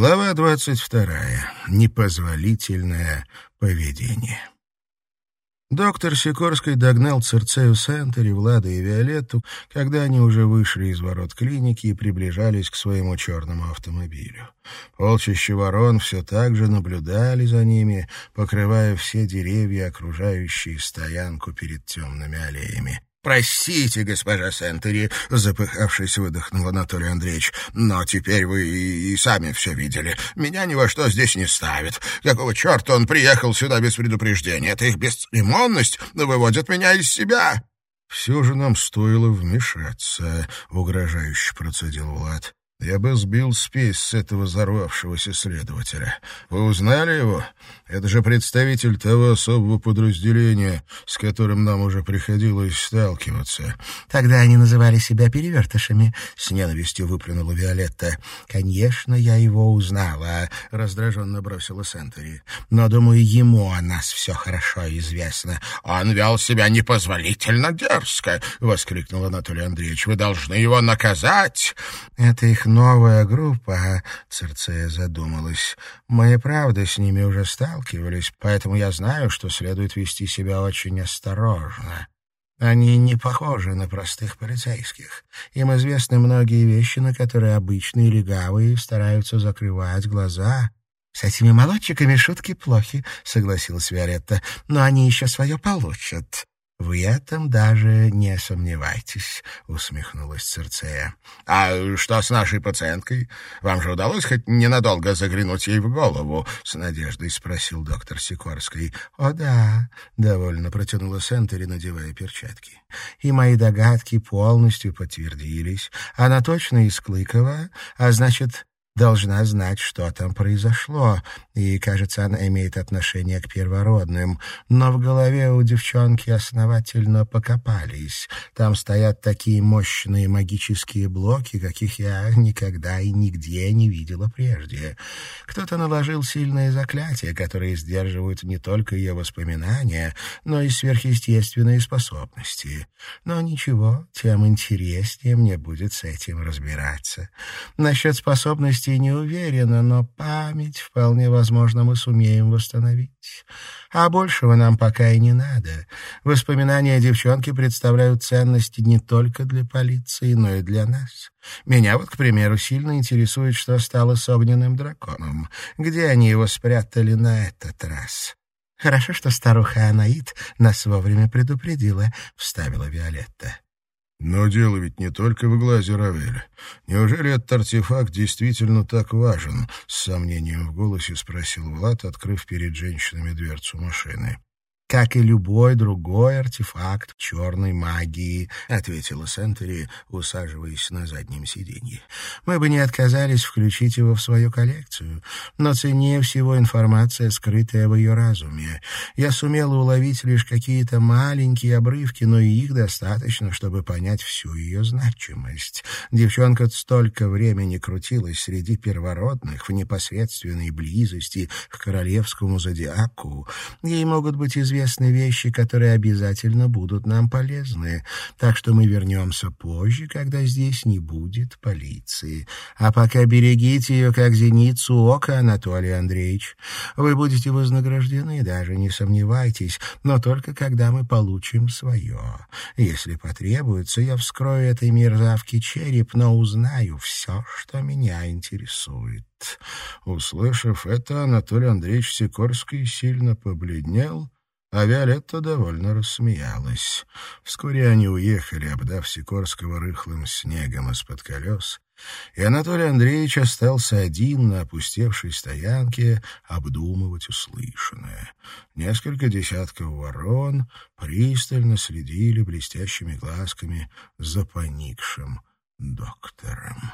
Глава двадцать вторая. Непозволительное поведение. Доктор Сикорский догнал Церцею Сентери, Влада и Виолетту, когда они уже вышли из ворот клиники и приближались к своему черному автомобилю. Полчища ворон все так же наблюдали за ними, покрывая все деревья, окружающие стоянку перед темными аллеями. «Простите, госпожа Сентери», — запыхавшись, выдохнул Анатолий Андреевич, «но теперь вы и, сами все видели. Меня ни во что здесь не ставит. Какого черта он приехал сюда без предупреждения? Это их бесцеремонность выводит меня из себя». «Все же нам стоило вмешаться», — угрожающе процедил Влад. Я бы сбил спесь с этого взорвавшегося следователя. Вы узнали его? Это же представитель того особого подразделения, с которым нам уже приходилось сталкиваться. Тогда они называли себя перевертышами, — с ненавистью выплюнула Виолетта. Конечно, я его узнала, — раздраженно бросила Сентери. Но, думаю, ему о нас все хорошо известно. Он вел себя непозволительно дерзко, — воскликнул Анатолий Андреевич. Вы должны его наказать. Это их новая группа, Церцея задумалась. Мы и правда с ними уже сталкивались, поэтому я знаю, что следует вести себя очень осторожно. Они не похожи на простых полицейских. Им известны многие вещи, на которые обычные легавые стараются закрывать глаза. «С этими молодчиками шутки плохи», — согласилась Виолетта, «но они еще свое получат. «В этом даже не сомневайтесь», — усмехнулась Церцея. «А что с нашей пациенткой? Вам же удалось хоть ненадолго заглянуть ей в голову?» — с надеждой спросил доктор Сикорский. «О да», — довольно протянула Сентери, надевая перчатки. «И мои догадки полностью подтвердились. Она точно из Клыкова, а значит, должна знать, что там произошло, и, кажется, она имеет отношение к первородным. Но в голове у девчонки основательно покопались. Там стоят такие мощные магические блоки, каких я никогда и нигде не видела прежде. Кто-то наложил сильные заклятия, которые сдерживают не только ее воспоминания, но и сверхъестественные способности. Но ничего, тем интереснее мне будет с этим разбираться. Насчет способностей почти не уверена, но память вполне возможно мы сумеем восстановить. А большего нам пока и не надо. Воспоминания девчонки представляют ценности не только для полиции, но и для нас. Меня вот, к примеру, сильно интересует, что стало с огненным драконом. Где они его спрятали на этот раз? Хорошо, что старуха Анаит нас вовремя предупредила, — вставила Виолетта. Но дело ведь не только в глазе Равеля. Неужели этот артефакт действительно так важен? С сомнением в голосе спросил Влад, открыв перед женщинами дверцу машины как и любой другой артефакт черной магии», — ответила Сентери, усаживаясь на заднем сиденье. «Мы бы не отказались включить его в свою коллекцию, но ценнее всего информация, скрытая в ее разуме. Я сумела уловить лишь какие-то маленькие обрывки, но и их достаточно, чтобы понять всю ее значимость. Девчонка столько времени крутилась среди первородных в непосредственной близости к королевскому зодиаку. Ей могут быть известны известны вещи, которые обязательно будут нам полезны, так что мы вернемся позже, когда здесь не будет полиции. А пока берегите ее, как зеницу ока, Анатолий Андреевич. Вы будете вознаграждены, даже не сомневайтесь, но только когда мы получим свое. Если потребуется, я вскрою этой мерзавке череп, но узнаю все, что меня интересует. Услышав это, Анатолий Андреевич Сикорский сильно побледнел а Виолетта довольно рассмеялась. Вскоре они уехали, обдав Сикорского рыхлым снегом из-под колес, и Анатолий Андреевич остался один на опустевшей стоянке обдумывать услышанное. Несколько десятков ворон пристально следили блестящими глазками за поникшим доктором.